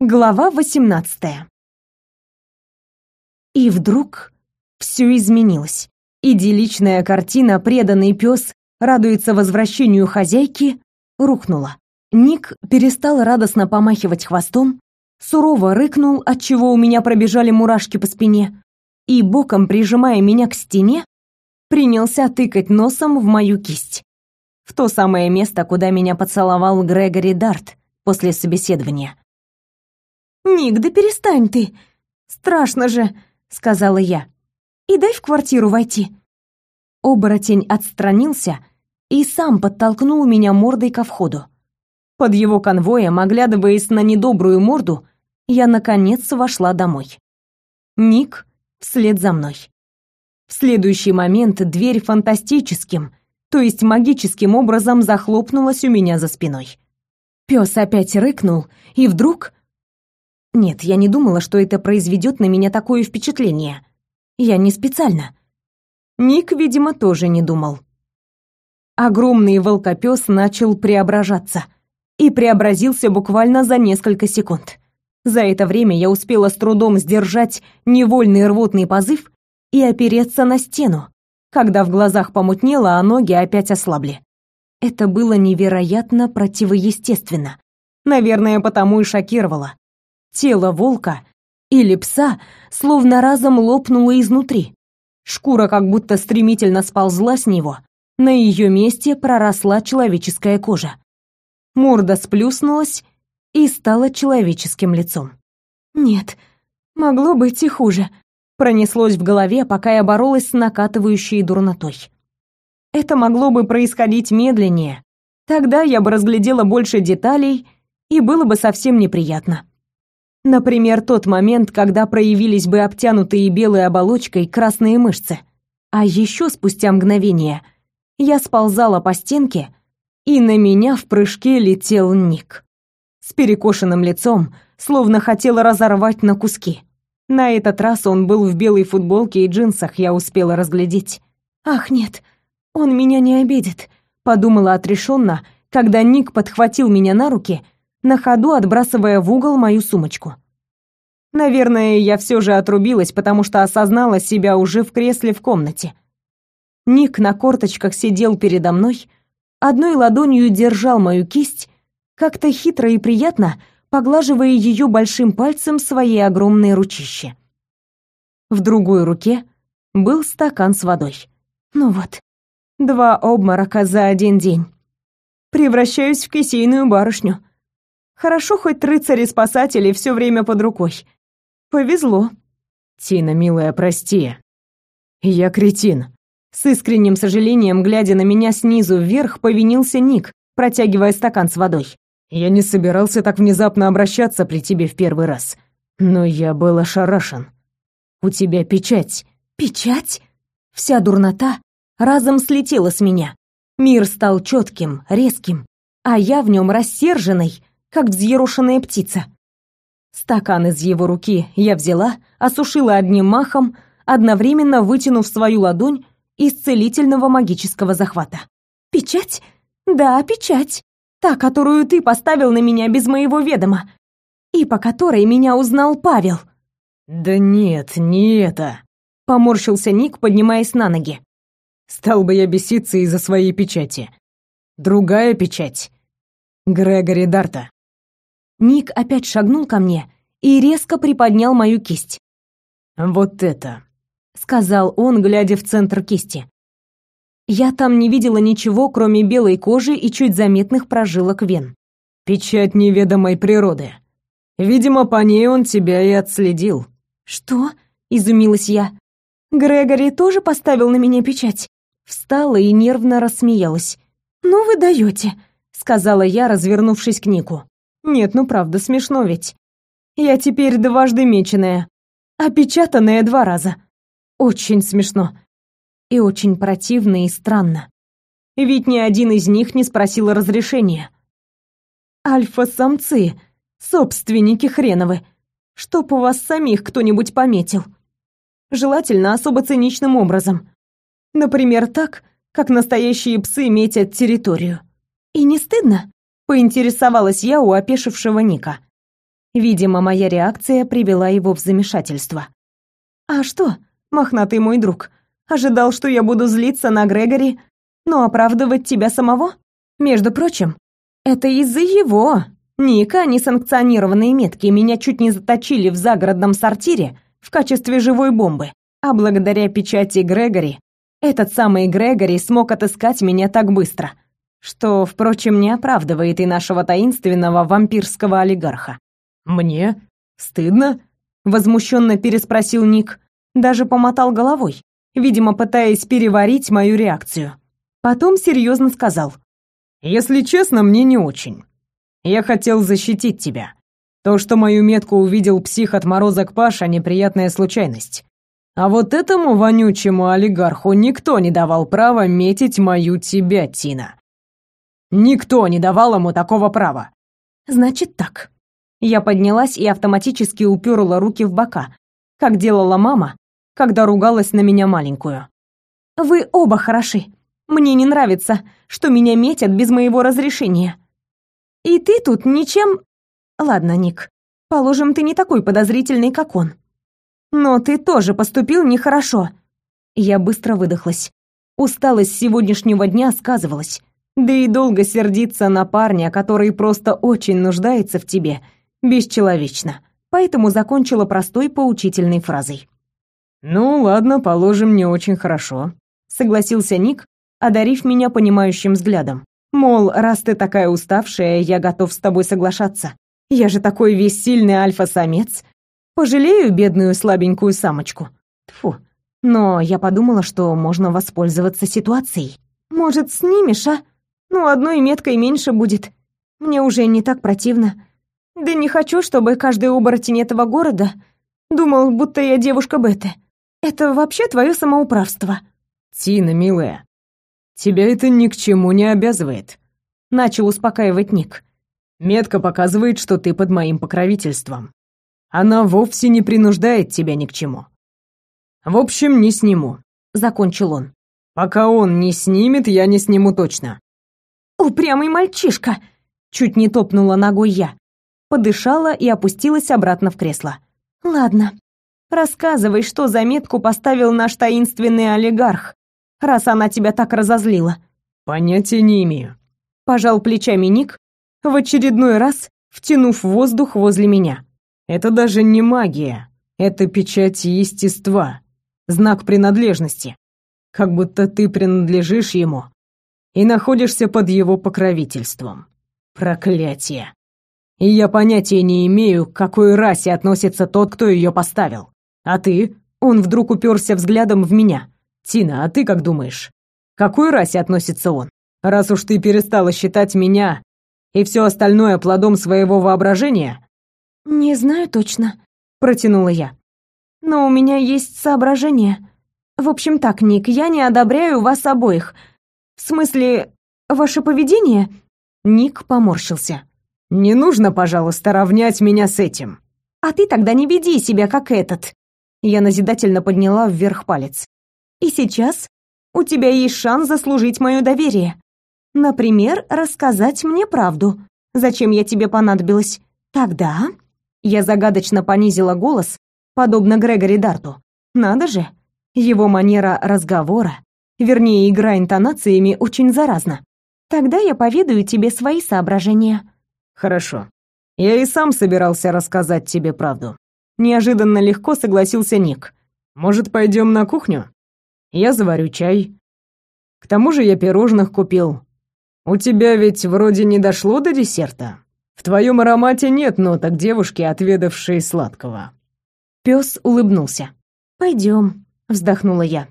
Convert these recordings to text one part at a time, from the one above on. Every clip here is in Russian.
Глава 18. И вдруг все изменилось. Идилличная картина «Преданный пес радуется возвращению хозяйки» рухнула. Ник перестал радостно помахивать хвостом, сурово рыкнул, отчего у меня пробежали мурашки по спине, и боком прижимая меня к стене, принялся тыкать носом в мою кисть. В то самое место, куда меня поцеловал Грегори Дарт после собеседования. «Ник, да перестань ты! Страшно же!» — сказала я. «И дай в квартиру войти». Оборотень отстранился и сам подтолкнул меня мордой ко входу. Под его конвоем, оглядываясь на недобрую морду, я, наконец, вошла домой. Ник вслед за мной. В следующий момент дверь фантастическим, то есть магическим образом захлопнулась у меня за спиной. Пес опять рыкнул, и вдруг нет, я не думала, что это произведет на меня такое впечатление. Я не специально. Ник, видимо, тоже не думал. Огромный волкопёс начал преображаться и преобразился буквально за несколько секунд. За это время я успела с трудом сдержать невольный рвотный позыв и опереться на стену, когда в глазах помутнело, а ноги опять ослабли. Это было невероятно противоестественно. Наверное, потому и шокировало. Тело волка или пса словно разом лопнуло изнутри. Шкура как будто стремительно сползла с него. На ее месте проросла человеческая кожа. Морда сплюснулась и стала человеческим лицом. Нет, могло быть и хуже. Пронеслось в голове, пока я боролась с накатывающей дурнотой. Это могло бы происходить медленнее. Тогда я бы разглядела больше деталей, и было бы совсем неприятно. Например, тот момент, когда проявились бы обтянутые белой оболочкой красные мышцы. А еще спустя мгновение я сползала по стенке, и на меня в прыжке летел Ник. С перекошенным лицом, словно хотел разорвать на куски. На этот раз он был в белой футболке и джинсах, я успела разглядеть. «Ах, нет, он меня не обидит», — подумала отрешенно, когда Ник подхватил меня на руки — на ходу отбрасывая в угол мою сумочку. Наверное, я все же отрубилась, потому что осознала себя уже в кресле в комнате. Ник на корточках сидел передо мной, одной ладонью держал мою кисть, как-то хитро и приятно поглаживая ее большим пальцем своей огромной ручище. В другой руке был стакан с водой. Ну вот, два обморока за один день. Превращаюсь в кисейную барышню. Хорошо хоть рыцари-спасатели все время под рукой. Повезло. Тина, милая, прости. Я кретин. С искренним сожалением, глядя на меня снизу вверх, повинился Ник, протягивая стакан с водой. Я не собирался так внезапно обращаться при тебе в первый раз. Но я был ошарашен. У тебя печать. Печать? Вся дурнота разом слетела с меня. Мир стал четким, резким, а я в нем рассерженной, как взъерошенная птица. Стакан из его руки я взяла, осушила одним махом, одновременно вытянув свою ладонь из целительного магического захвата. «Печать? Да, печать. Та, которую ты поставил на меня без моего ведома. И по которой меня узнал Павел». «Да нет, не это», — поморщился Ник, поднимаясь на ноги. «Стал бы я беситься из-за своей печати. Другая печать. Грегори Дарта. Ник опять шагнул ко мне и резко приподнял мою кисть. «Вот это», — сказал он, глядя в центр кисти. Я там не видела ничего, кроме белой кожи и чуть заметных прожилок вен. «Печать неведомой природы. Видимо, по ней он тебя и отследил». «Что?» — изумилась я. «Грегори тоже поставил на меня печать?» Встала и нервно рассмеялась. «Ну вы даете», — сказала я, развернувшись к Нику. Нет, ну правда, смешно ведь. Я теперь дважды меченая, опечатанная два раза. Очень смешно. И очень противно и странно. Ведь ни один из них не спросил разрешения. Альфа-самцы, собственники хреновы. Чтоб у вас самих кто-нибудь пометил. Желательно особо циничным образом. Например, так, как настоящие псы метят территорию. И не стыдно? Поинтересовалась я у опешившего Ника. Видимо, моя реакция привела его в замешательство. «А что, мохнатый мой друг, ожидал, что я буду злиться на Грегори, но оправдывать тебя самого? Между прочим, это из-за его, Ника, несанкционированные метки, меня чуть не заточили в загородном сортире в качестве живой бомбы. А благодаря печати Грегори, этот самый Грегори смог отыскать меня так быстро, что, впрочем, не оправдывает и нашего таинственного вампирского олигарха. «Мне? Стыдно?» — возмущенно переспросил Ник. Даже помотал головой, видимо, пытаясь переварить мою реакцию. Потом серьезно сказал. «Если честно, мне не очень. Я хотел защитить тебя. То, что мою метку увидел псих-отморозок Паша, неприятная случайность. А вот этому вонючему олигарху никто не давал права метить мою тебя, Тина. Никто не давал ему такого права. Значит так. Я поднялась и автоматически уперла руки в бока, как делала мама, когда ругалась на меня маленькую. Вы оба хороши. Мне не нравится, что меня метят без моего разрешения. И ты тут ничем... Ладно, Ник, положим, ты не такой подозрительный, как он. Но ты тоже поступил нехорошо. Я быстро выдохлась. Усталость сегодняшнего дня сказывалась. Да и долго сердиться на парня, который просто очень нуждается в тебе, бесчеловечно. Поэтому закончила простой поучительной фразой. «Ну, ладно, положим, не очень хорошо», — согласился Ник, одарив меня понимающим взглядом. Мол, раз ты такая уставшая, я готов с тобой соглашаться. Я же такой весь сильный альфа-самец, Пожалею бедную слабенькую самочку. Фу. Но я подумала, что можно воспользоваться ситуацией. Может, снимешь, а? Ну, одной меткой меньше будет. Мне уже не так противно. Да не хочу, чтобы каждый оборотень этого города думал, будто я девушка Беты. Это вообще твое самоуправство. Тина, милая, тебя это ни к чему не обязывает. Начал успокаивать Ник. Метка показывает, что ты под моим покровительством. Она вовсе не принуждает тебя ни к чему. В общем, не сниму, закончил он. Пока он не снимет, я не сниму точно. Упрямый мальчишка, чуть не топнула ногой я. Подышала и опустилась обратно в кресло. Ладно. Рассказывай, что заметку поставил наш таинственный олигарх, раз она тебя так разозлила. Понятия не имею. Пожал плечами Ник, в очередной раз втянув воздух возле меня. Это даже не магия, это печать естества, знак принадлежности. Как будто ты принадлежишь ему и находишься под его покровительством. Проклятие. И я понятия не имею, к какой расе относится тот, кто ее поставил. А ты? Он вдруг уперся взглядом в меня. Тина, а ты как думаешь? К какой расе относится он? Раз уж ты перестала считать меня и все остальное плодом своего воображения, «Не знаю точно», — протянула я. «Но у меня есть соображение. В общем так, Ник, я не одобряю вас обоих. В смысле, ваше поведение...» Ник поморщился. «Не нужно, пожалуйста, равнять меня с этим». «А ты тогда не веди себя, как этот». Я назидательно подняла вверх палец. «И сейчас у тебя есть шанс заслужить мое доверие. Например, рассказать мне правду, зачем я тебе понадобилась. Тогда я загадочно понизила голос, подобно Грегори Дарту. Надо же, его манера разговора, вернее, игра интонациями очень заразна. Тогда я поведаю тебе свои соображения. Хорошо. Я и сам собирался рассказать тебе правду. Неожиданно легко согласился Ник. Может, пойдем на кухню? Я заварю чай. К тому же я пирожных купил. У тебя ведь вроде не дошло до десерта. В твоем аромате нет ноток девушки, отведавшей сладкого. Пес улыбнулся. Пойдем, вздохнула я.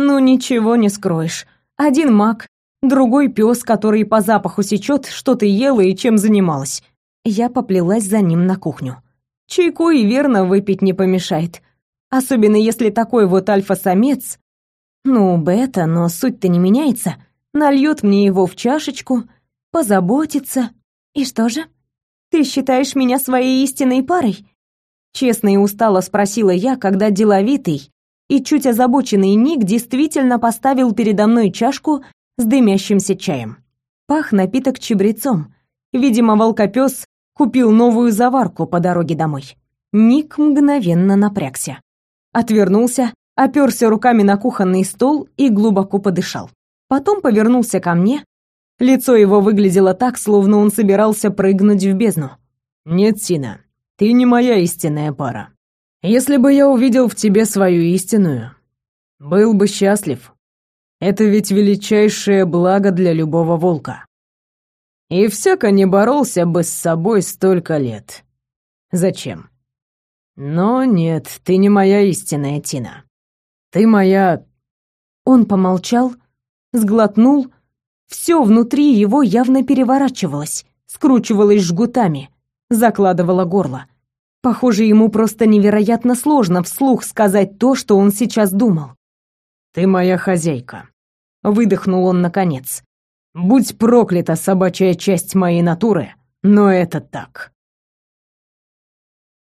Ну ничего не скроешь. Один маг, другой пес, который по запаху сечет, что ты ела и чем занималась. Я поплелась за ним на кухню. Чайку и верно выпить не помешает. Особенно если такой вот альфа-самец, ну, бета, но суть-то не меняется, нальет мне его в чашечку, позаботится, «И что же? Ты считаешь меня своей истинной парой?» Честно и устало спросила я, когда деловитый и чуть озабоченный Ник действительно поставил передо мной чашку с дымящимся чаем. Пах напиток чабрецом. Видимо, волкопёс Купил новую заварку по дороге домой. Ник мгновенно напрягся. Отвернулся, оперся руками на кухонный стол и глубоко подышал. Потом повернулся ко мне. Лицо его выглядело так, словно он собирался прыгнуть в бездну. «Нет, Тина, ты не моя истинная пара. Если бы я увидел в тебе свою истинную, был бы счастлив. Это ведь величайшее благо для любого волка. И всяко не боролся бы с собой столько лет. Зачем? Но нет, ты не моя истинная Тина. Ты моя...» Он помолчал, сглотнул. Все внутри его явно переворачивалось, скручивалось жгутами, закладывало горло. Похоже, ему просто невероятно сложно вслух сказать то, что он сейчас думал. «Ты моя хозяйка», — выдохнул он наконец. «Будь проклята собачья часть моей натуры, но это так».